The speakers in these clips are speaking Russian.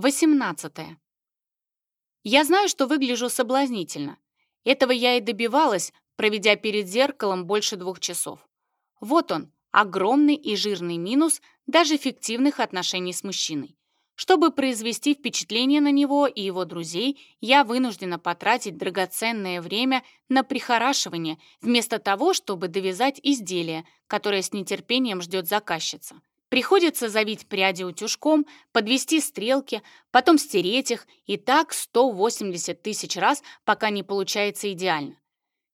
18. Я знаю, что выгляжу соблазнительно. Этого я и добивалась, проведя перед зеркалом больше двух часов. Вот он, огромный и жирный минус даже фиктивных отношений с мужчиной. Чтобы произвести впечатление на него и его друзей, я вынуждена потратить драгоценное время на прихорашивание, вместо того, чтобы довязать изделие, которое с нетерпением ждет заказчица. Приходится завить пряди утюжком, подвести стрелки, потом стереть их и так 180 тысяч раз, пока не получается идеально.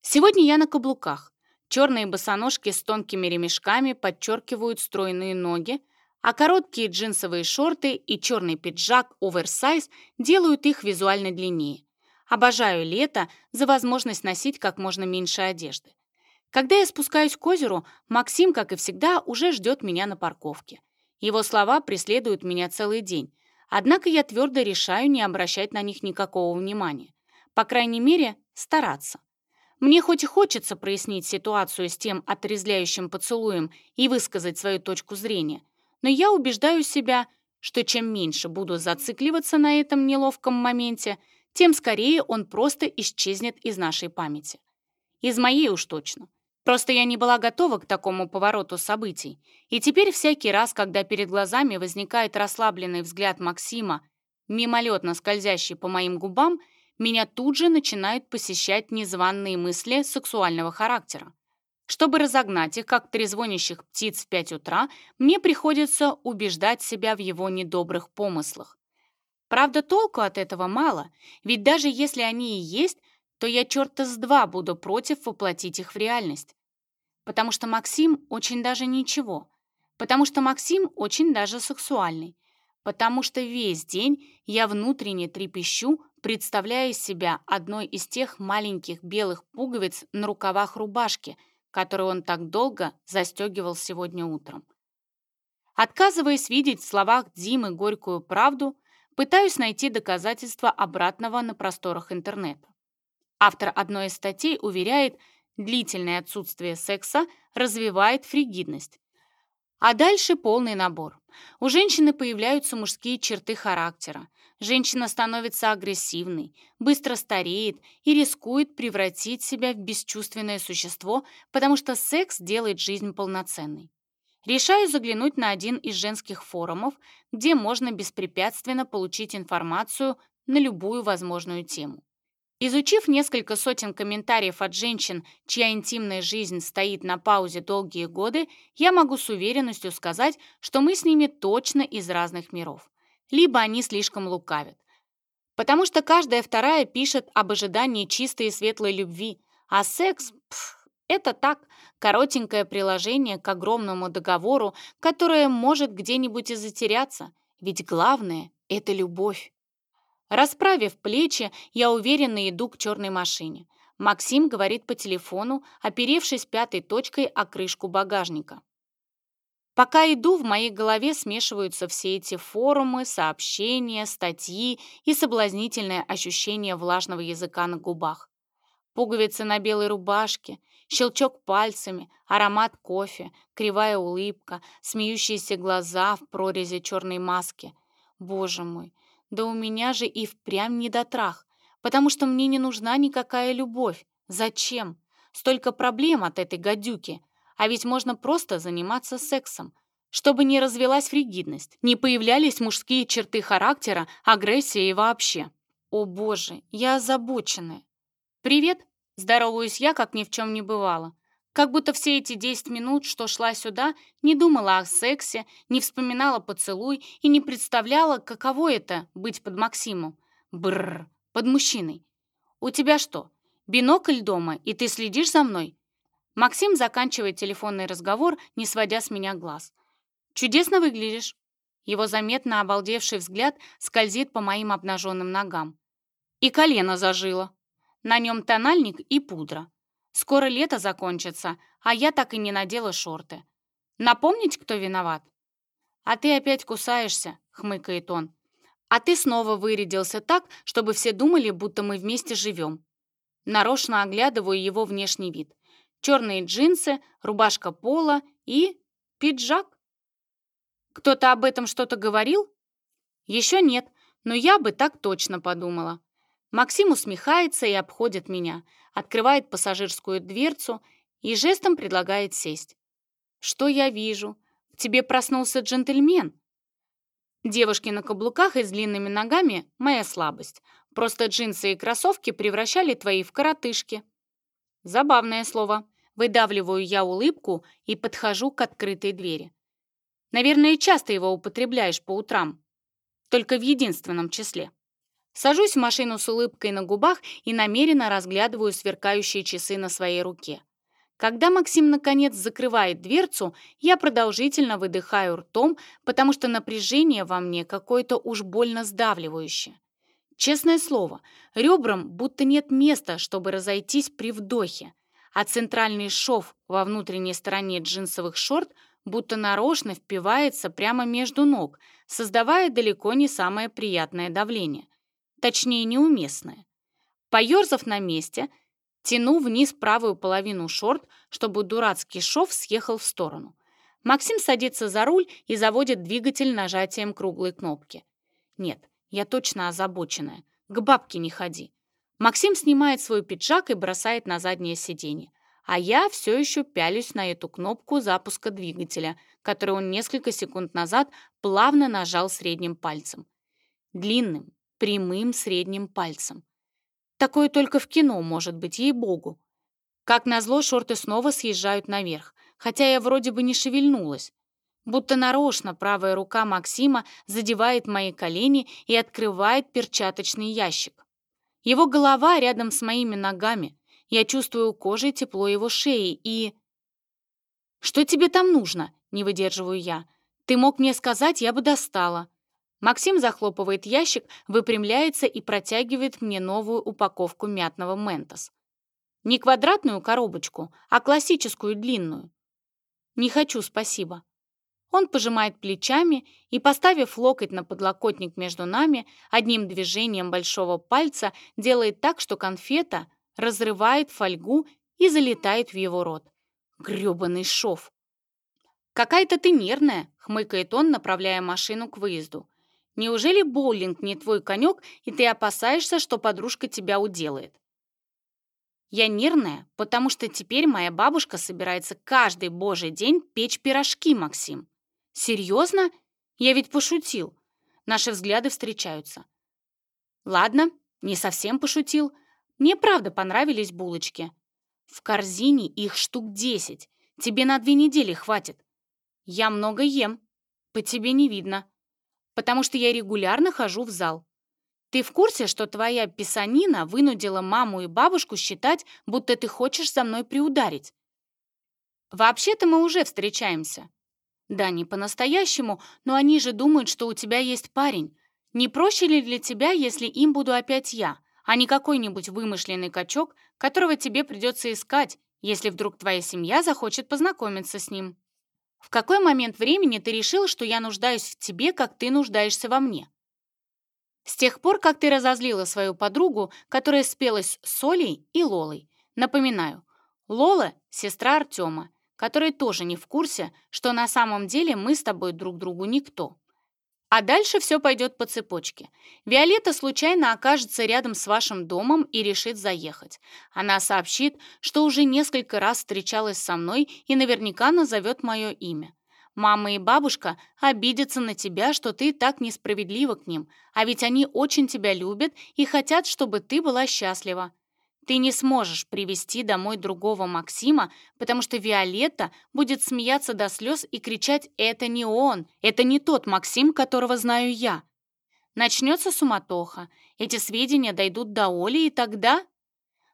Сегодня я на каблуках. Черные босоножки с тонкими ремешками подчеркивают стройные ноги, а короткие джинсовые шорты и черный пиджак оверсайз делают их визуально длиннее. Обожаю лето за возможность носить как можно меньше одежды. Когда я спускаюсь к озеру, Максим, как и всегда, уже ждет меня на парковке. Его слова преследуют меня целый день. Однако я твердо решаю не обращать на них никакого внимания. По крайней мере, стараться. Мне хоть и хочется прояснить ситуацию с тем отрезляющим поцелуем и высказать свою точку зрения, но я убеждаю себя, что чем меньше буду зацикливаться на этом неловком моменте, тем скорее он просто исчезнет из нашей памяти. Из моей уж точно. Просто я не была готова к такому повороту событий. И теперь всякий раз, когда перед глазами возникает расслабленный взгляд Максима, мимолетно скользящий по моим губам, меня тут же начинают посещать незваные мысли сексуального характера. Чтобы разогнать их, как трезвонящих птиц в 5 утра, мне приходится убеждать себя в его недобрых помыслах. Правда, толку от этого мало, ведь даже если они и есть, то я черта с два буду против воплотить их в реальность. Потому что Максим очень даже ничего. Потому что Максим очень даже сексуальный. Потому что весь день я внутренне трепещу, представляя себя одной из тех маленьких белых пуговиц на рукавах рубашки, которую он так долго застегивал сегодня утром. Отказываясь видеть в словах Димы горькую правду, пытаюсь найти доказательства обратного на просторах интернета. Автор одной из статей уверяет, длительное отсутствие секса развивает фригидность. А дальше полный набор. У женщины появляются мужские черты характера. Женщина становится агрессивной, быстро стареет и рискует превратить себя в бесчувственное существо, потому что секс делает жизнь полноценной. Решаю заглянуть на один из женских форумов, где можно беспрепятственно получить информацию на любую возможную тему. Изучив несколько сотен комментариев от женщин, чья интимная жизнь стоит на паузе долгие годы, я могу с уверенностью сказать, что мы с ними точно из разных миров. Либо они слишком лукавят. Потому что каждая вторая пишет об ожидании чистой и светлой любви, а секс пф, это так, коротенькое приложение к огромному договору, которое может где-нибудь и затеряться. Ведь главное — это любовь. Расправив плечи, я уверенно иду к черной машине. Максим говорит по телефону, оперевшись пятой точкой о крышку багажника. Пока иду, в моей голове смешиваются все эти форумы, сообщения, статьи и соблазнительное ощущение влажного языка на губах. Пуговицы на белой рубашке, щелчок пальцами, аромат кофе, кривая улыбка, смеющиеся глаза в прорези черной маски. Боже мой, да у меня же и впрямь не дотрах, потому что мне не нужна никакая любовь. Зачем? Столько проблем от этой гадюки. А ведь можно просто заниматься сексом. Чтобы не развелась фригидность, не появлялись мужские черты характера, агрессия и вообще. О боже, я озабоченная. «Привет!» – здороваюсь я, как ни в чем не бывало. Как будто все эти 10 минут, что шла сюда, не думала о сексе, не вспоминала поцелуй и не представляла, каково это — быть под Максимом. Бррр, под мужчиной. «У тебя что, бинокль дома, и ты следишь за мной?» Максим заканчивает телефонный разговор, не сводя с меня глаз. «Чудесно выглядишь». Его заметно обалдевший взгляд скользит по моим обнаженным ногам. И колено зажило. На нем тональник и пудра. Скоро лето закончится, а я так и не надела шорты. Напомнить, кто виноват?» «А ты опять кусаешься», — хмыкает он. «А ты снова вырядился так, чтобы все думали, будто мы вместе живем». Нарочно оглядываю его внешний вид. Черные джинсы, рубашка пола и... пиджак. «Кто-то об этом что-то говорил?» «Еще нет, но я бы так точно подумала». Максим усмехается и обходит меня, открывает пассажирскую дверцу и жестом предлагает сесть. «Что я вижу? В тебе проснулся джентльмен!» Девушки на каблуках и с длинными ногами — моя слабость. Просто джинсы и кроссовки превращали твои в коротышки. Забавное слово. Выдавливаю я улыбку и подхожу к открытой двери. Наверное, часто его употребляешь по утрам. Только в единственном числе. Сажусь в машину с улыбкой на губах и намеренно разглядываю сверкающие часы на своей руке. Когда Максим наконец закрывает дверцу, я продолжительно выдыхаю ртом, потому что напряжение во мне какое-то уж больно сдавливающее. Честное слово, ребрам будто нет места, чтобы разойтись при вдохе, а центральный шов во внутренней стороне джинсовых шорт будто нарочно впивается прямо между ног, создавая далеко не самое приятное давление точнее неуместное. Поерзав на месте, тяну вниз правую половину шорт, чтобы дурацкий шов съехал в сторону. Максим садится за руль и заводит двигатель нажатием круглой кнопки. Нет, я точно озабоченная. К бабке не ходи. Максим снимает свой пиджак и бросает на заднее сиденье. А я все еще пялюсь на эту кнопку запуска двигателя, которую он несколько секунд назад плавно нажал средним пальцем. Длинным, прямым средним пальцем. Такое только в кино может быть, ей-богу. Как назло, шорты снова съезжают наверх, хотя я вроде бы не шевельнулась. Будто нарочно правая рука Максима задевает мои колени и открывает перчаточный ящик. Его голова рядом с моими ногами. Я чувствую кожей тепло его шеи и... «Что тебе там нужно?» — не выдерживаю я. «Ты мог мне сказать, я бы достала». Максим захлопывает ящик, выпрямляется и протягивает мне новую упаковку мятного ментос. Не квадратную коробочку, а классическую длинную. Не хочу, спасибо. Он пожимает плечами и, поставив локоть на подлокотник между нами, одним движением большого пальца делает так, что конфета разрывает фольгу и залетает в его рот. Грёбаный шов! «Какая-то ты нервная!» — хмыкает он, направляя машину к выезду. Неужели боулинг не твой конек, и ты опасаешься, что подружка тебя уделает? Я нервная, потому что теперь моя бабушка собирается каждый божий день печь пирожки, Максим. Серьезно? Я ведь пошутил. Наши взгляды встречаются. Ладно, не совсем пошутил. Мне правда понравились булочки. В корзине их штук десять. Тебе на две недели хватит. Я много ем. По тебе не видно потому что я регулярно хожу в зал. Ты в курсе, что твоя писанина вынудила маму и бабушку считать, будто ты хочешь за мной приударить? Вообще-то мы уже встречаемся. Да, не по-настоящему, но они же думают, что у тебя есть парень. Не проще ли для тебя, если им буду опять я, а не какой-нибудь вымышленный качок, которого тебе придется искать, если вдруг твоя семья захочет познакомиться с ним? В какой момент времени ты решил, что я нуждаюсь в тебе, как ты нуждаешься во мне? С тех пор, как ты разозлила свою подругу, которая спелась с Солей и Лолой. Напоминаю, Лола — сестра Артема, которая тоже не в курсе, что на самом деле мы с тобой друг другу никто. А дальше все пойдет по цепочке. Виолетта случайно окажется рядом с вашим домом и решит заехать. Она сообщит, что уже несколько раз встречалась со мной и наверняка назовет мое имя. Мама и бабушка обидятся на тебя, что ты так несправедлива к ним, а ведь они очень тебя любят и хотят, чтобы ты была счастлива. Ты не сможешь привести домой другого Максима, потому что Виолетта будет смеяться до слез и кричать «Это не он! Это не тот Максим, которого знаю я!» Начнется суматоха. Эти сведения дойдут до Оли, и тогда...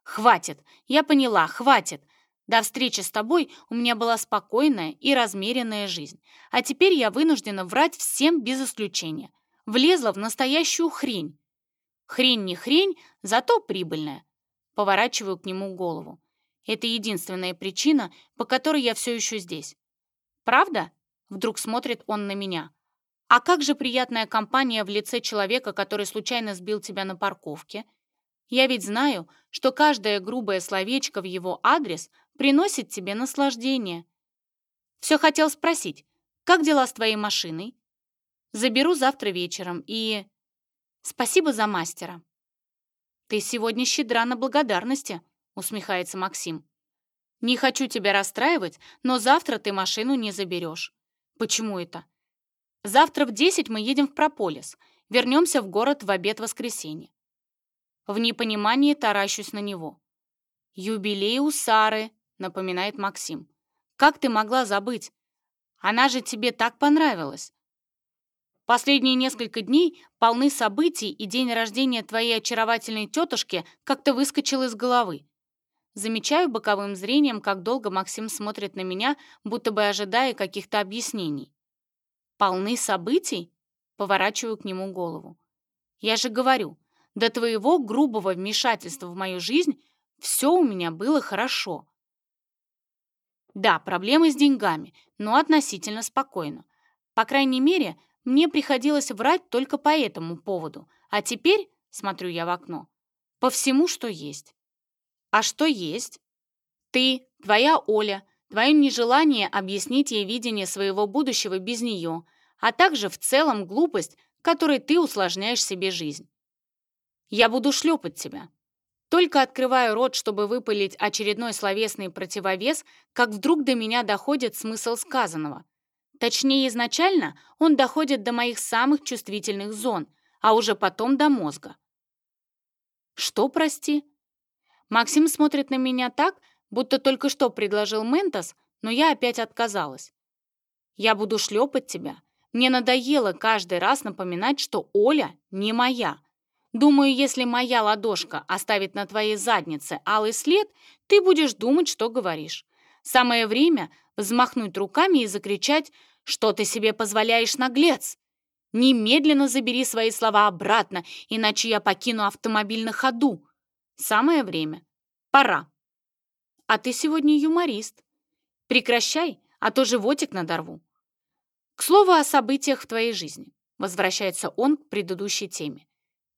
Хватит. Я поняла, хватит. До встречи с тобой у меня была спокойная и размеренная жизнь. А теперь я вынуждена врать всем без исключения. Влезла в настоящую хрень. Хрень не хрень, зато прибыльная поворачиваю к нему голову. Это единственная причина, по которой я все еще здесь. Правда? Вдруг смотрит он на меня. А как же приятная компания в лице человека, который случайно сбил тебя на парковке? Я ведь знаю, что каждое грубое словечко в его адрес приносит тебе наслаждение. Все хотел спросить, как дела с твоей машиной? Заберу завтра вечером и... Спасибо за мастера. «Ты сегодня щедра на благодарности», — усмехается Максим. «Не хочу тебя расстраивать, но завтра ты машину не заберешь». «Почему это?» «Завтра в 10 мы едем в Прополис. Вернемся в город в обед воскресенье. В непонимании таращусь на него. «Юбилей у Сары», — напоминает Максим. «Как ты могла забыть? Она же тебе так понравилась. Последние несколько дней полны событий, и день рождения твоей очаровательной тетушки как-то выскочил из головы. Замечаю боковым зрением, как долго Максим смотрит на меня, будто бы ожидая каких-то объяснений. «Полны событий?» — поворачиваю к нему голову. «Я же говорю, до твоего грубого вмешательства в мою жизнь все у меня было хорошо». Да, проблемы с деньгами, но относительно спокойно. По крайней мере, мне приходилось врать только по этому поводу, а теперь, смотрю я в окно, по всему, что есть. А что есть? Ты, твоя Оля, твое нежелание объяснить ей видение своего будущего без нее, а также в целом глупость, которой ты усложняешь себе жизнь. Я буду шлепать тебя. Только открываю рот, чтобы выпалить очередной словесный противовес, как вдруг до меня доходит смысл сказанного — Точнее, изначально он доходит до моих самых чувствительных зон, а уже потом до мозга. Что, прости? Максим смотрит на меня так, будто только что предложил Ментос, но я опять отказалась. Я буду шлепать тебя. Мне надоело каждый раз напоминать, что Оля не моя. Думаю, если моя ладошка оставит на твоей заднице алый след, ты будешь думать, что говоришь. Самое время взмахнуть руками и закричать что ты себе позволяешь, наглец? Немедленно забери свои слова обратно, иначе я покину автомобиль на ходу. Самое время. Пора. А ты сегодня юморист. Прекращай, а то животик надорву. К слову о событиях в твоей жизни. Возвращается он к предыдущей теме.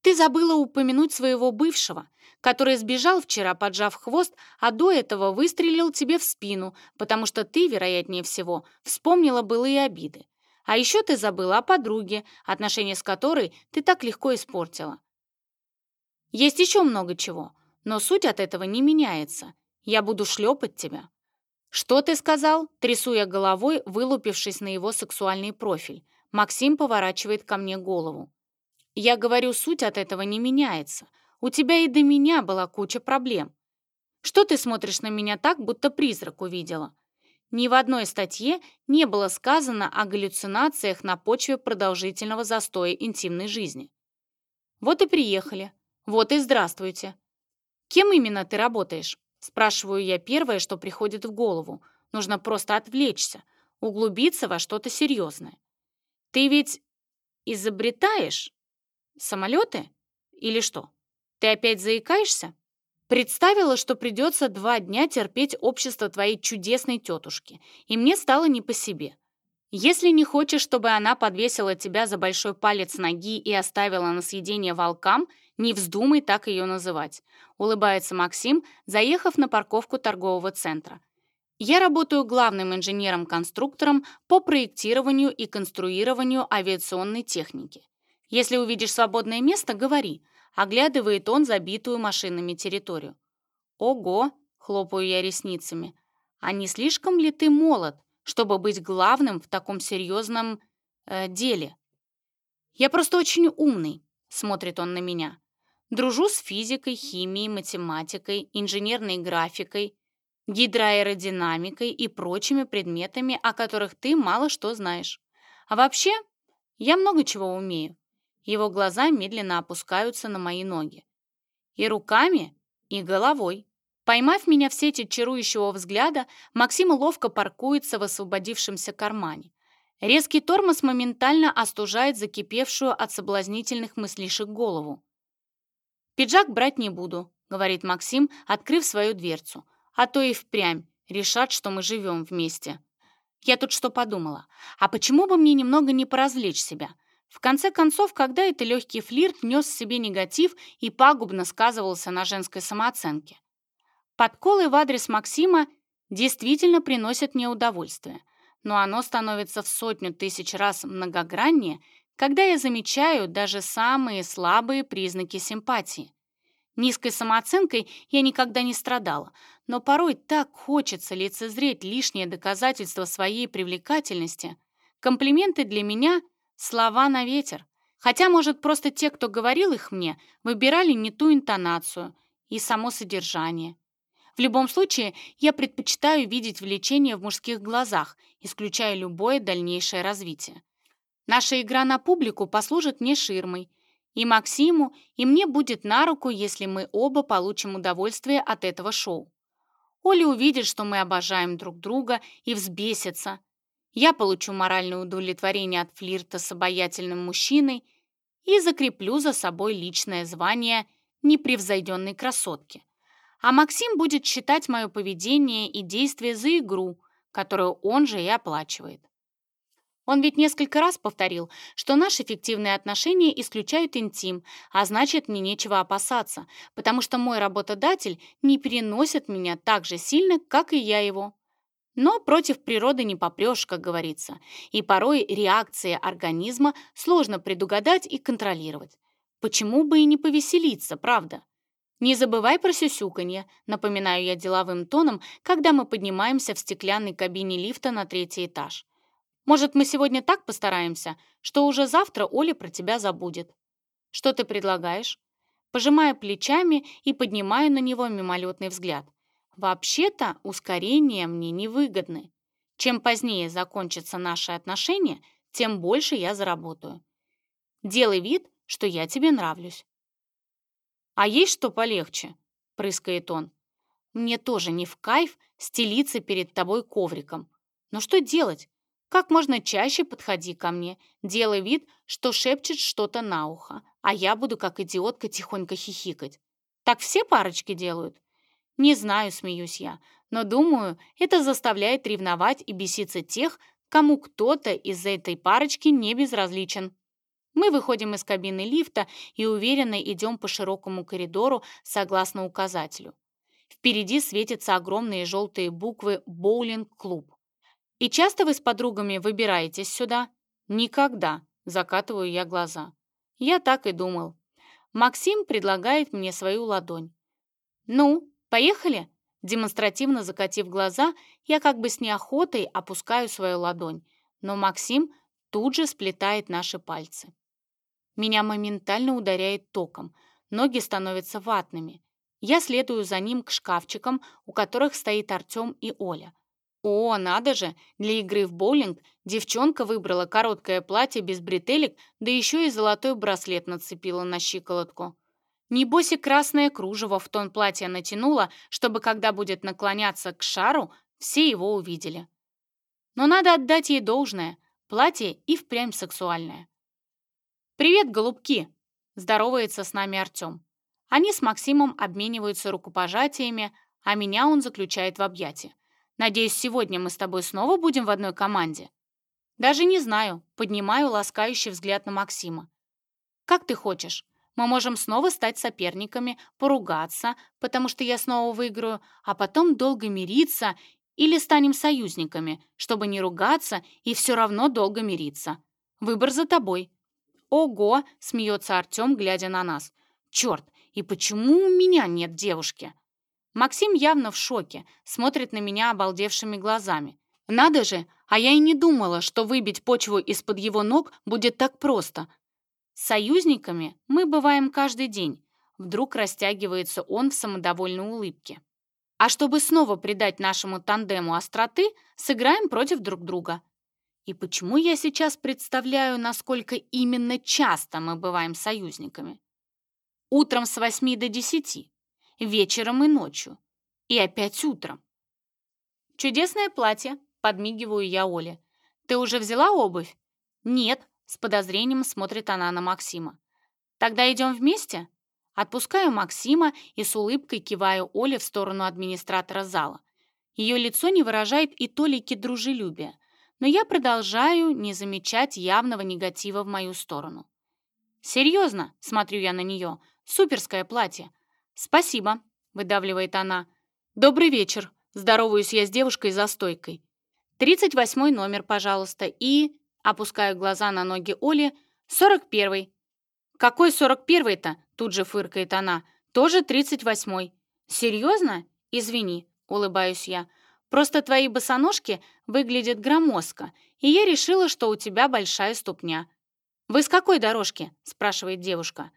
Ты забыла упомянуть своего бывшего, который сбежал вчера, поджав хвост, а до этого выстрелил тебе в спину, потому что ты, вероятнее всего, вспомнила былые обиды. А еще ты забыла о подруге, отношения с которой ты так легко испортила. Есть еще много чего, но суть от этого не меняется. Я буду шлепать тебя». «Что ты сказал?» — трясуя головой, вылупившись на его сексуальный профиль. Максим поворачивает ко мне голову. Я говорю, суть от этого не меняется. У тебя и до меня была куча проблем. Что ты смотришь на меня так, будто призрак увидела? Ни в одной статье не было сказано о галлюцинациях на почве продолжительного застоя интимной жизни. Вот и приехали. Вот и здравствуйте. Кем именно ты работаешь? Спрашиваю я первое, что приходит в голову. Нужно просто отвлечься, углубиться во что-то серьезное. Ты ведь изобретаешь? Самолеты? Или что? Ты опять заикаешься? Представила, что придется два дня терпеть общество твоей чудесной тетушки, и мне стало не по себе. Если не хочешь, чтобы она подвесила тебя за большой палец ноги и оставила на съедение волкам, не вздумай так ее называть», — улыбается Максим, заехав на парковку торгового центра. «Я работаю главным инженером-конструктором по проектированию и конструированию авиационной техники. Если увидишь свободное место, говори», — оглядывает он забитую машинами территорию. «Ого!» — хлопаю я ресницами. «А не слишком ли ты молод, чтобы быть главным в таком серьезном э, деле?» «Я просто очень умный», — смотрит он на меня. «Дружу с физикой, химией, математикой, инженерной графикой, гидроаэродинамикой и прочими предметами, о которых ты мало что знаешь. А вообще, я много чего умею. Его глаза медленно опускаются на мои ноги. И руками, и головой. Поймав меня в сети чарующего взгляда, Максим ловко паркуется в освободившемся кармане. Резкий тормоз моментально остужает закипевшую от соблазнительных мыслишек голову. «Пиджак брать не буду», — говорит Максим, открыв свою дверцу. «А то и впрямь решат, что мы живем вместе». Я тут что подумала. А почему бы мне немного не поразвлечь себя? В конце концов, когда это легкий флирт нес в себе негатив и пагубно сказывался на женской самооценке. Подколы в адрес Максима действительно приносят мне удовольствие, но оно становится в сотню тысяч раз многограннее, когда я замечаю даже самые слабые признаки симпатии. Низкой самооценкой я никогда не страдала, но порой так хочется лицезреть лишнее доказательство своей привлекательности. Комплименты для меня — Слова на ветер. Хотя, может, просто те, кто говорил их мне, выбирали не ту интонацию и само содержание. В любом случае, я предпочитаю видеть влечение в мужских глазах, исключая любое дальнейшее развитие. Наша игра на публику послужит мне ширмой. И Максиму, и мне будет на руку, если мы оба получим удовольствие от этого шоу. Оля увидит, что мы обожаем друг друга, и взбесится. Я получу моральное удовлетворение от флирта с обаятельным мужчиной и закреплю за собой личное звание непревзойденной красотки. А Максим будет считать мое поведение и действия за игру, которую он же и оплачивает. Он ведь несколько раз повторил, что наши эффективные отношения исключают интим, а значит, мне нечего опасаться, потому что мой работодатель не переносит меня так же сильно, как и я его. Но против природы не попрешь, как говорится, и порой реакции организма сложно предугадать и контролировать. Почему бы и не повеселиться, правда? Не забывай про сюсюканье, напоминаю я деловым тоном, когда мы поднимаемся в стеклянной кабине лифта на третий этаж. Может, мы сегодня так постараемся, что уже завтра Оля про тебя забудет. Что ты предлагаешь? Пожимаю плечами и поднимаю на него мимолетный взгляд. Вообще-то ускорение мне невыгодны. Чем позднее закончатся наши отношения, тем больше я заработаю. Делай вид, что я тебе нравлюсь. «А есть что полегче?» — прыскает он. «Мне тоже не в кайф стелиться перед тобой ковриком. Но что делать? Как можно чаще подходи ко мне, делай вид, что шепчет что-то на ухо, а я буду как идиотка тихонько хихикать. Так все парочки делают?» «Не знаю», — смеюсь я, «но думаю, это заставляет ревновать и беситься тех, кому кто-то из этой парочки не безразличен». Мы выходим из кабины лифта и уверенно идем по широкому коридору согласно указателю. Впереди светятся огромные желтые буквы «Боулинг-клуб». «И часто вы с подругами выбираетесь сюда?» «Никогда», — закатываю я глаза. Я так и думал. Максим предлагает мне свою ладонь. «Ну, «Поехали?» Демонстративно закатив глаза, я как бы с неохотой опускаю свою ладонь, но Максим тут же сплетает наши пальцы. Меня моментально ударяет током, ноги становятся ватными. Я следую за ним к шкафчикам, у которых стоит Артем и Оля. О, надо же, для игры в боулинг девчонка выбрала короткое платье без бретелек, да еще и золотой браслет нацепила на щиколотку. Небось и красное кружево в тон платья натянуло, чтобы, когда будет наклоняться к шару, все его увидели. Но надо отдать ей должное, платье и впрямь сексуальное. «Привет, голубки!» – здоровается с нами Артем. Они с Максимом обмениваются рукопожатиями, а меня он заключает в объятия. «Надеюсь, сегодня мы с тобой снова будем в одной команде?» «Даже не знаю», – поднимаю ласкающий взгляд на Максима. «Как ты хочешь. Мы можем снова стать соперниками, поругаться, потому что я снова выиграю, а потом долго мириться или станем союзниками, чтобы не ругаться и все равно долго мириться. Выбор за тобой». «Ого!» — смеется Артем, глядя на нас. «Черт, и почему у меня нет девушки?» Максим явно в шоке, смотрит на меня обалдевшими глазами. «Надо же, а я и не думала, что выбить почву из-под его ног будет так просто. Союзниками мы бываем каждый день. Вдруг растягивается он в самодовольной улыбке. А чтобы снова придать нашему тандему остроты, сыграем против друг друга. И почему я сейчас представляю, насколько именно часто мы бываем союзниками? Утром с 8 до 10, вечером и ночью, и опять утром. «Чудесное платье», — подмигиваю я Оле. «Ты уже взяла обувь?» «Нет», с подозрением смотрит она на Максима. «Тогда идем вместе?» Отпускаю Максима и с улыбкой киваю Оле в сторону администратора зала. Ее лицо не выражает и толики дружелюбия, но я продолжаю не замечать явного негатива в мою сторону. «Серьезно?» — смотрю я на нее. «Суперское платье!» «Спасибо!» — выдавливает она. «Добрый вечер!» — здороваюсь я с девушкой за стойкой. «38 номер, пожалуйста, и...» Опускаю глаза на ноги Оли. «Сорок первый». «Какой сорок первый-то?» Тут же фыркает она. «Тоже тридцать восьмой». «Серьезно? Извини», — улыбаюсь я. «Просто твои босоножки выглядят громоздко, и я решила, что у тебя большая ступня». «Вы с какой дорожки?» — спрашивает девушка.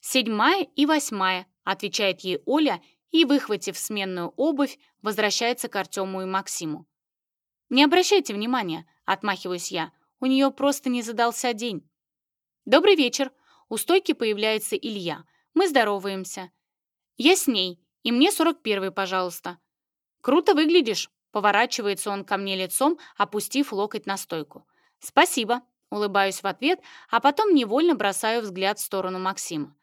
«Седьмая и восьмая», — отвечает ей Оля и, выхватив сменную обувь, возвращается к Артему и Максиму. «Не обращайте внимания», — отмахиваюсь я. У нее просто не задался день. «Добрый вечер!» У стойки появляется Илья. Мы здороваемся. «Я с ней, и мне 41-й, пожалуйста». «Круто выглядишь!» Поворачивается он ко мне лицом, опустив локоть на стойку. «Спасибо!» Улыбаюсь в ответ, а потом невольно бросаю взгляд в сторону Максима.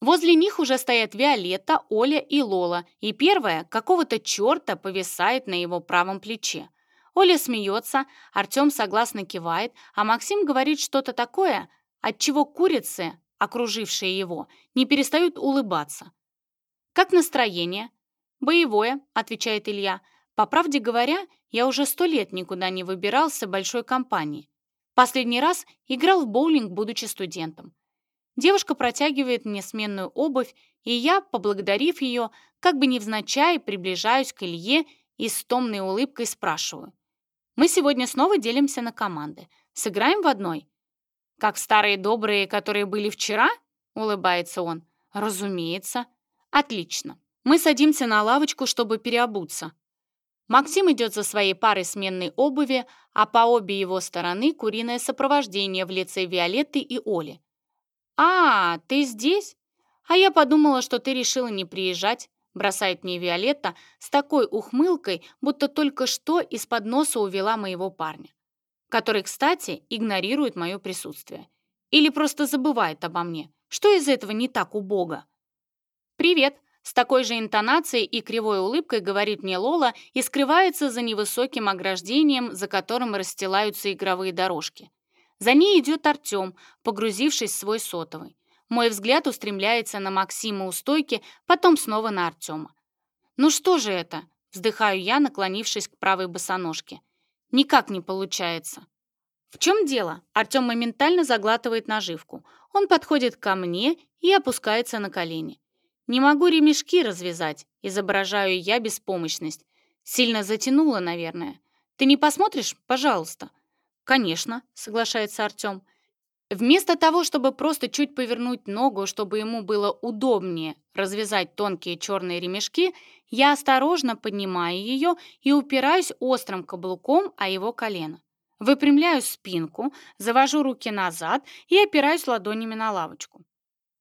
Возле них уже стоят Виолетта, Оля и Лола, и первая какого-то черта повисает на его правом плече. Оля смеется, Артем согласно кивает, а Максим говорит что-то такое, от чего курицы, окружившие его, не перестают улыбаться. «Как настроение?» «Боевое», — отвечает Илья. «По правде говоря, я уже сто лет никуда не выбирался большой компании. Последний раз играл в боулинг, будучи студентом. Девушка протягивает мне сменную обувь, и я, поблагодарив ее, как бы невзначай приближаюсь к Илье и с томной улыбкой спрашиваю. Мы сегодня снова делимся на команды. Сыграем в одной. Как старые добрые, которые были вчера? Улыбается он. Разумеется. Отлично. Мы садимся на лавочку, чтобы переобуться. Максим идет за своей парой сменной обуви, а по обе его стороны куриное сопровождение в лице Виолетты и Оли. «А, ты здесь? А я подумала, что ты решила не приезжать бросает мне Виолетта с такой ухмылкой, будто только что из-под носа увела моего парня, который, кстати, игнорирует мое присутствие. Или просто забывает обо мне. Что из этого не так у Бога? «Привет!» С такой же интонацией и кривой улыбкой говорит мне Лола и скрывается за невысоким ограждением, за которым расстилаются игровые дорожки. За ней идет Артем, погрузившись в свой сотовый. Мой взгляд устремляется на Максима у стойки, потом снова на Артема. «Ну что же это?» — вздыхаю я, наклонившись к правой босоножке. «Никак не получается». «В чем дело?» Артем моментально заглатывает наживку. Он подходит ко мне и опускается на колени. «Не могу ремешки развязать», — изображаю я беспомощность. «Сильно затянуло, наверное. Ты не посмотришь? Пожалуйста». «Конечно», — соглашается Артем. Вместо того, чтобы просто чуть повернуть ногу, чтобы ему было удобнее развязать тонкие черные ремешки, я осторожно поднимаю ее и упираюсь острым каблуком о его колено. Выпрямляю спинку, завожу руки назад и опираюсь ладонями на лавочку.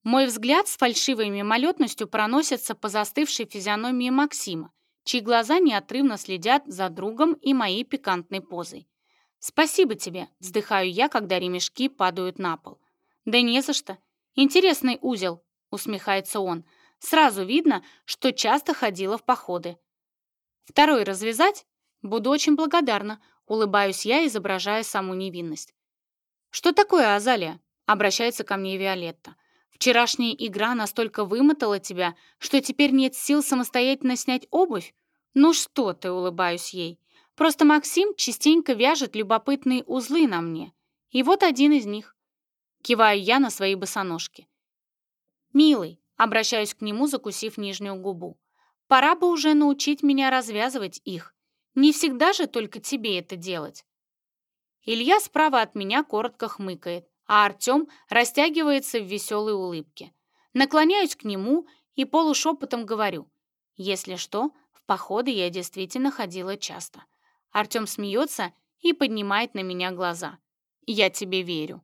Мой взгляд с фальшивой мимолетностью проносится по застывшей физиономии Максима, чьи глаза неотрывно следят за другом и моей пикантной позой. «Спасибо тебе!» — вздыхаю я, когда ремешки падают на пол. «Да не за что. Интересный узел!» — усмехается он. «Сразу видно, что часто ходила в походы». «Второй развязать? Буду очень благодарна!» — улыбаюсь я, изображая саму невинность. «Что такое, Азалия?» — обращается ко мне Виолетта. «Вчерашняя игра настолько вымотала тебя, что теперь нет сил самостоятельно снять обувь? Ну что ты!» — улыбаюсь ей. Просто Максим частенько вяжет любопытные узлы на мне. И вот один из них. Киваю я на свои босоножки. «Милый», — обращаюсь к нему, закусив нижнюю губу, «пора бы уже научить меня развязывать их. Не всегда же только тебе это делать». Илья справа от меня коротко хмыкает, а Артем растягивается в веселой улыбке. Наклоняюсь к нему и полушепотом говорю. «Если что, в походы я действительно ходила часто. Артём смеется и поднимает на меня глаза. «Я тебе верю».